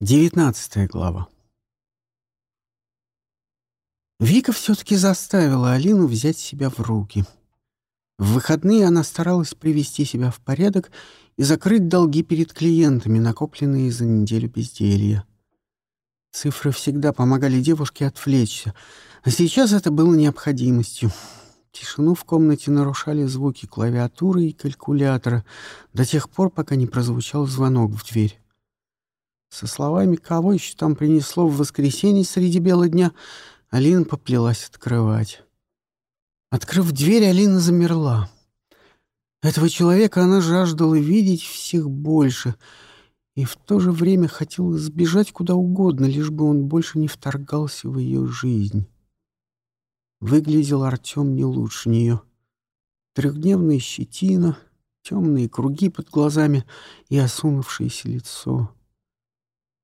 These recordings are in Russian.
Девятнадцатая глава. Вика все-таки заставила Алину взять себя в руки. В выходные она старалась привести себя в порядок и закрыть долги перед клиентами, накопленные за неделю безделья. Цифры всегда помогали девушке отвлечься, а сейчас это было необходимостью. Тишину в комнате нарушали звуки клавиатуры и калькулятора до тех пор, пока не прозвучал звонок в дверь. Со словами «Кого еще там принесло в воскресенье среди бела дня?» Алина поплелась открывать. Открыв дверь, Алина замерла. Этого человека она жаждала видеть всех больше и в то же время хотела сбежать куда угодно, лишь бы он больше не вторгался в ее жизнь. Выглядел Артем не лучше нее. Трехдневная щетина, темные круги под глазами и осунувшееся лицо —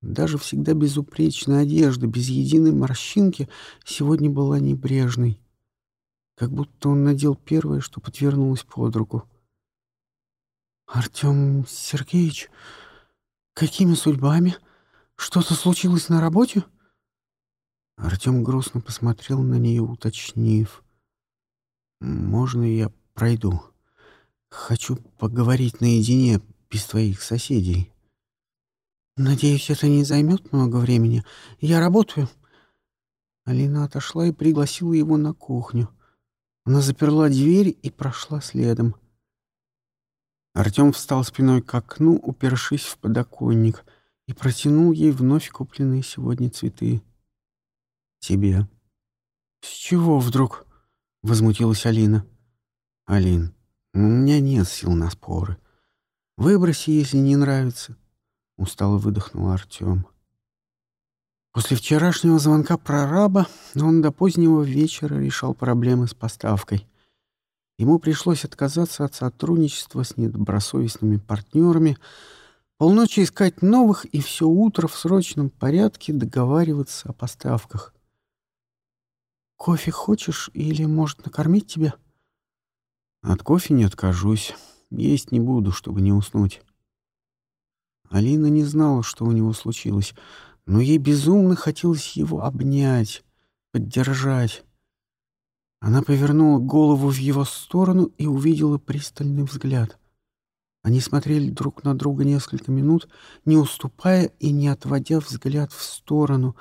даже всегда безупречная одежда, без единой морщинки, сегодня была небрежной. Как будто он надел первое, что подвернулось под руку. «Артем Сергеевич, какими судьбами? Что-то случилось на работе?» Артем грустно посмотрел на нее, уточнив. «Можно я пройду? Хочу поговорить наедине без твоих соседей». «Надеюсь, это не займет много времени. Я работаю». Алина отошла и пригласила его на кухню. Она заперла дверь и прошла следом. Артем встал спиной к окну, упершись в подоконник, и протянул ей вновь купленные сегодня цветы. «Тебе». «С чего вдруг?» — возмутилась Алина. «Алин, у меня нет сил на споры. Выброси, если не нравится. — устало выдохнул Артем. После вчерашнего звонка прораба он до позднего вечера решал проблемы с поставкой. Ему пришлось отказаться от сотрудничества с недобросовестными партнерами, полночи искать новых и все утро в срочном порядке договариваться о поставках. «Кофе хочешь или, может, накормить тебя?» «От кофе не откажусь. Есть не буду, чтобы не уснуть». Алина не знала, что у него случилось, но ей безумно хотелось его обнять, поддержать. Она повернула голову в его сторону и увидела пристальный взгляд. Они смотрели друг на друга несколько минут, не уступая и не отводя взгляд в сторону,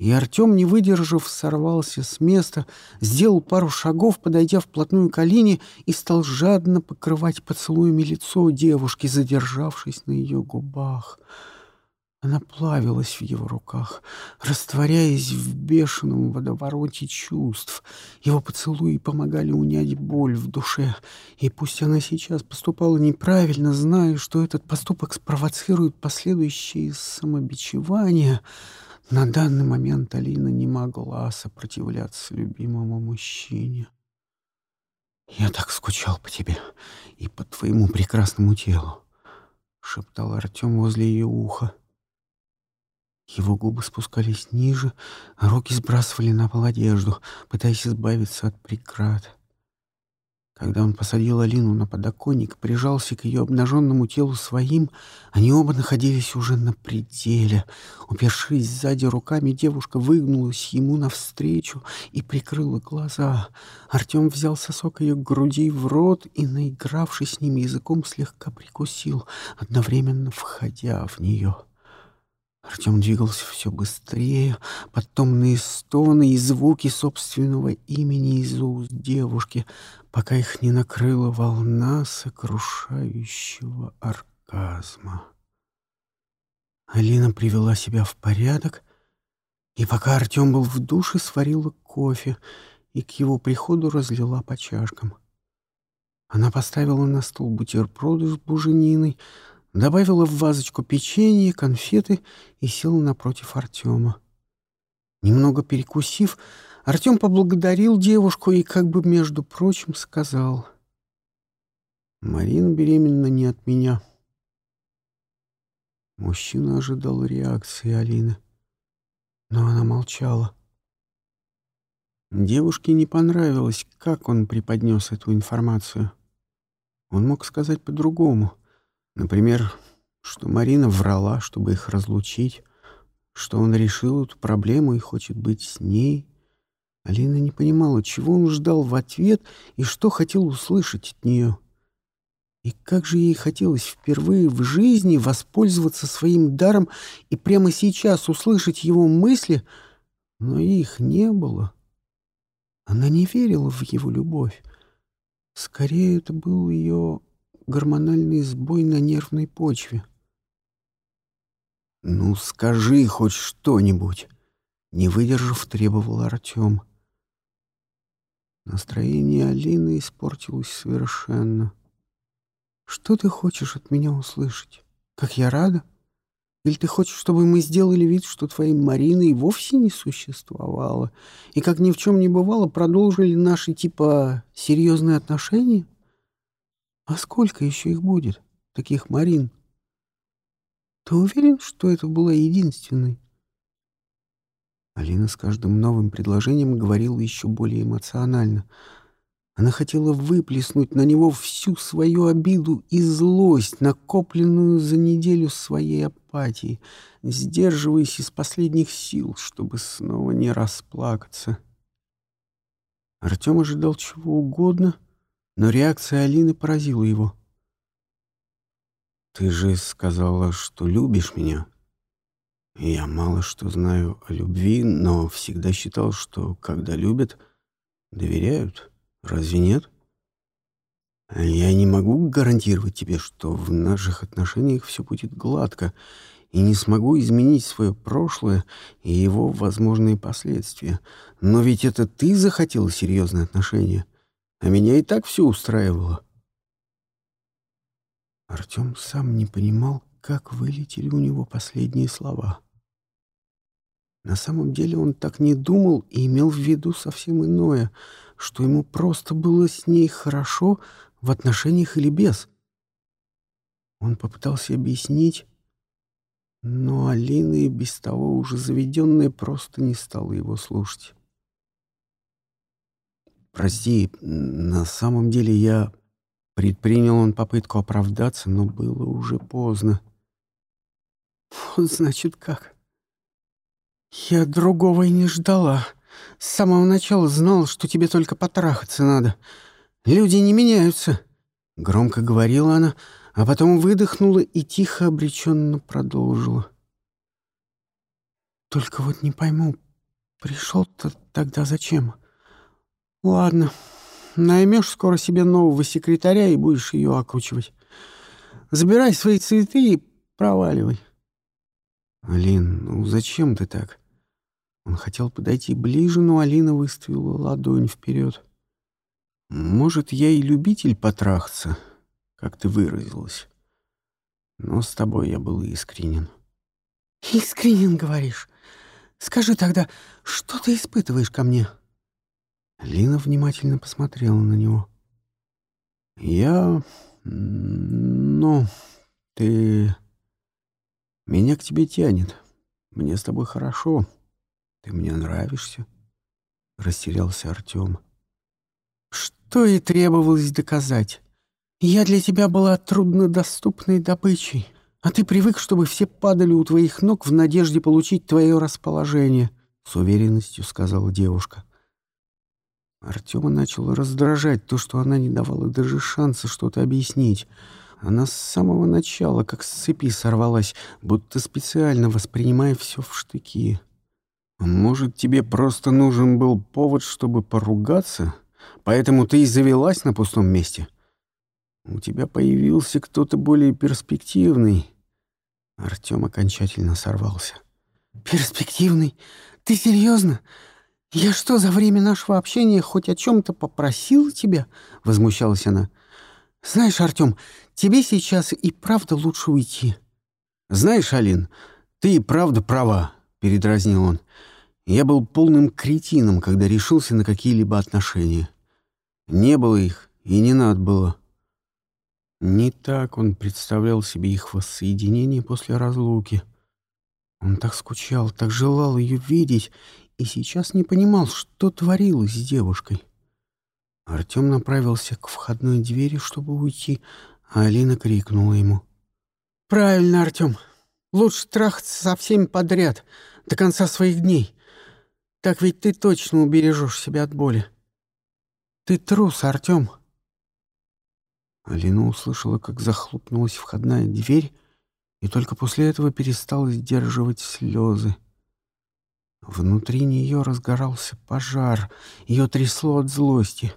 и Артем, не выдержав, сорвался с места, сделал пару шагов, подойдя вплотную к Алине, и стал жадно покрывать поцелуями лицо девушки, задержавшись на ее губах. Она плавилась в его руках, растворяясь в бешеном водовороте чувств. Его поцелуи помогали унять боль в душе. И пусть она сейчас поступала неправильно, зная, что этот поступок спровоцирует последующие самобичевания, на данный момент Алина не могла сопротивляться любимому мужчине. «Я так скучал по тебе и по твоему прекрасному телу», — шептал Артем возле ее уха. Его губы спускались ниже, руки сбрасывали на пол одежду, пытаясь избавиться от преград. Когда он посадил Алину на подоконник, прижался к ее обнаженному телу своим, они оба находились уже на пределе. Упершись сзади руками, девушка выгнулась ему навстречу и прикрыла глаза. Артем взял сосок ее груди в рот и, наигравшись с ним языком, слегка прикусил, одновременно входя в нее. — Артем двигался все быстрее, под томные стоны и звуки собственного имени из уст девушки, пока их не накрыла волна сокрушающего оргазма. Алина привела себя в порядок, и пока Артем был в душе, сварила кофе и к его приходу разлила по чашкам. Она поставила на стол бутерброды с бужениной, добавила в вазочку печенье, конфеты и села напротив Артема. Немного перекусив, Артем поблагодарил девушку и, как бы между прочим, сказал. «Марина беременна не от меня». Мужчина ожидал реакции Алины, но она молчала. Девушке не понравилось, как он преподнес эту информацию. Он мог сказать по-другому — Например, что Марина врала, чтобы их разлучить, что он решил эту проблему и хочет быть с ней. Алина не понимала, чего он ждал в ответ и что хотел услышать от нее. И как же ей хотелось впервые в жизни воспользоваться своим даром и прямо сейчас услышать его мысли, но их не было. Она не верила в его любовь. Скорее, это был ее гормональный сбой на нервной почве. «Ну, скажи хоть что-нибудь!» Не выдержав, требовал Артем. Настроение Алины испортилось совершенно. «Что ты хочешь от меня услышать? Как я рада? Или ты хочешь, чтобы мы сделали вид, что твоей Марины и вовсе не существовало, и, как ни в чем не бывало, продолжили наши, типа, серьезные отношения? А сколько еще их будет, таких Марин? Ты уверен, что это была единственной?» Алина с каждым новым предложением говорила еще более эмоционально — она хотела выплеснуть на него всю свою обиду и злость, накопленную за неделю своей апатии, сдерживаясь из последних сил, чтобы снова не расплакаться. Артем ожидал чего угодно, но реакция Алины поразила его. «Ты же сказала, что любишь меня. Я мало что знаю о любви, но всегда считал, что когда любят, доверяют». Разве нет? Я не могу гарантировать тебе, что в наших отношениях все будет гладко, и не смогу изменить свое прошлое и его возможные последствия. Но ведь это ты захотела серьезные отношения, а меня и так все устраивало. Артем сам не понимал, как вылетели у него последние слова. На самом деле он так не думал и имел в виду совсем иное — что ему просто было с ней хорошо в отношениях или без. Он попытался объяснить, но Алина и без того уже заведенная просто не стала его слушать. «Прости, на самом деле я...» Предпринял он попытку оправдаться, но было уже поздно. «Вот значит как. Я другого и не ждала», с самого начала знал, что тебе только потрахаться надо. Люди не меняются. Громко говорила она, а потом выдохнула и тихо обреченно продолжила. Только вот не пойму, пришел-то тогда зачем? Ладно, наймешь скоро себе нового секретаря и будешь ее окручивать. Забирай свои цветы и проваливай. Алин, ну зачем ты так? Он хотел подойти ближе, но Алина выставила ладонь вперед. «Может, я и любитель потрахаться, как ты выразилась. Но с тобой я был искренен». «Искренен, говоришь? Скажи тогда, что ты испытываешь ко мне?» Лина внимательно посмотрела на него. «Я... ну, ты... Меня к тебе тянет. Мне с тобой хорошо». «Ты мне нравишься?» — растерялся Артем. «Что и требовалось доказать. Я для тебя была труднодоступной добычей, а ты привык, чтобы все падали у твоих ног в надежде получить твое расположение», — с уверенностью сказала девушка. Артема начал раздражать то, что она не давала даже шанса что-то объяснить. Она с самого начала, как с цепи, сорвалась, будто специально воспринимая все в штыки. Может, тебе просто нужен был повод, чтобы поругаться? Поэтому ты и завелась на пустом месте? У тебя появился кто-то более перспективный. Артем окончательно сорвался. Перспективный? Ты серьезно? Я что, за время нашего общения хоть о чем-то попросила тебя? Возмущалась она. Знаешь, Артем, тебе сейчас и правда лучше уйти. Знаешь, Алин, ты и правда права, передразнил он. Я был полным кретином, когда решился на какие-либо отношения. Не было их, и не надо было. Не так он представлял себе их воссоединение после разлуки. Он так скучал, так желал ее видеть, и сейчас не понимал, что творилось с девушкой. Артем направился к входной двери, чтобы уйти, а Алина крикнула ему. «Правильно, Артем, Лучше трахаться со всеми подряд, до конца своих дней. Так ведь ты точно убережешь себя от боли. Ты трус, Артем. Алина услышала, как захлопнулась входная дверь, и только после этого перестала сдерживать слезы. Внутри нее разгорался пожар, ее трясло от злости.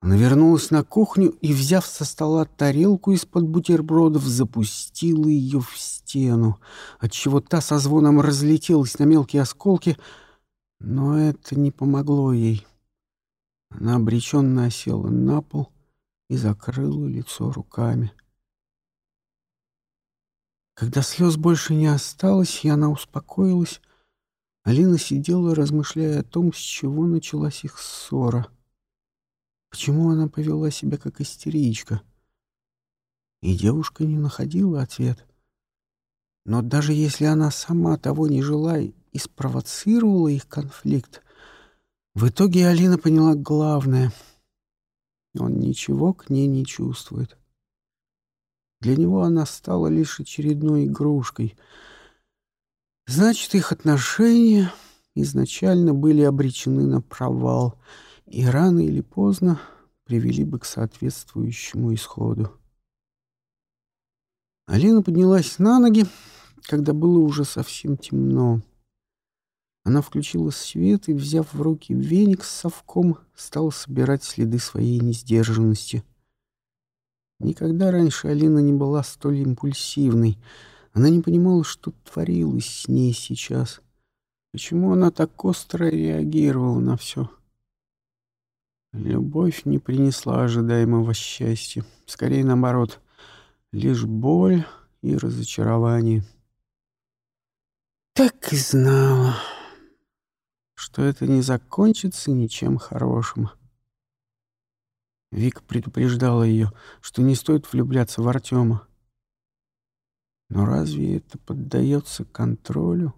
Она вернулась на кухню и, взяв со стола тарелку из-под бутербродов, запустила ее в стену, отчего та со звоном разлетелась на мелкие осколки, но это не помогло ей. Она обреченно осела на пол и закрыла лицо руками. Когда слез больше не осталось, и она успокоилась, Алина сидела, размышляя о том, с чего началась их ссора — Почему она повела себя как истеричка? И девушка не находила ответ. Но даже если она сама того не желая и спровоцировала их конфликт, в итоге Алина поняла главное. Он ничего к ней не чувствует. Для него она стала лишь очередной игрушкой. Значит, их отношения изначально были обречены на провал — и рано или поздно привели бы к соответствующему исходу. Алина поднялась на ноги, когда было уже совсем темно. Она включила свет и, взяв в руки веник с совком, стала собирать следы своей несдержанности. Никогда раньше Алина не была столь импульсивной. Она не понимала, что творилось с ней сейчас. Почему она так остро реагировала на все. Любовь не принесла ожидаемого счастья. Скорее наоборот, лишь боль и разочарование. Так и знала, что это не закончится ничем хорошим. Вика предупреждала ее, что не стоит влюбляться в Артема. Но разве это поддается контролю?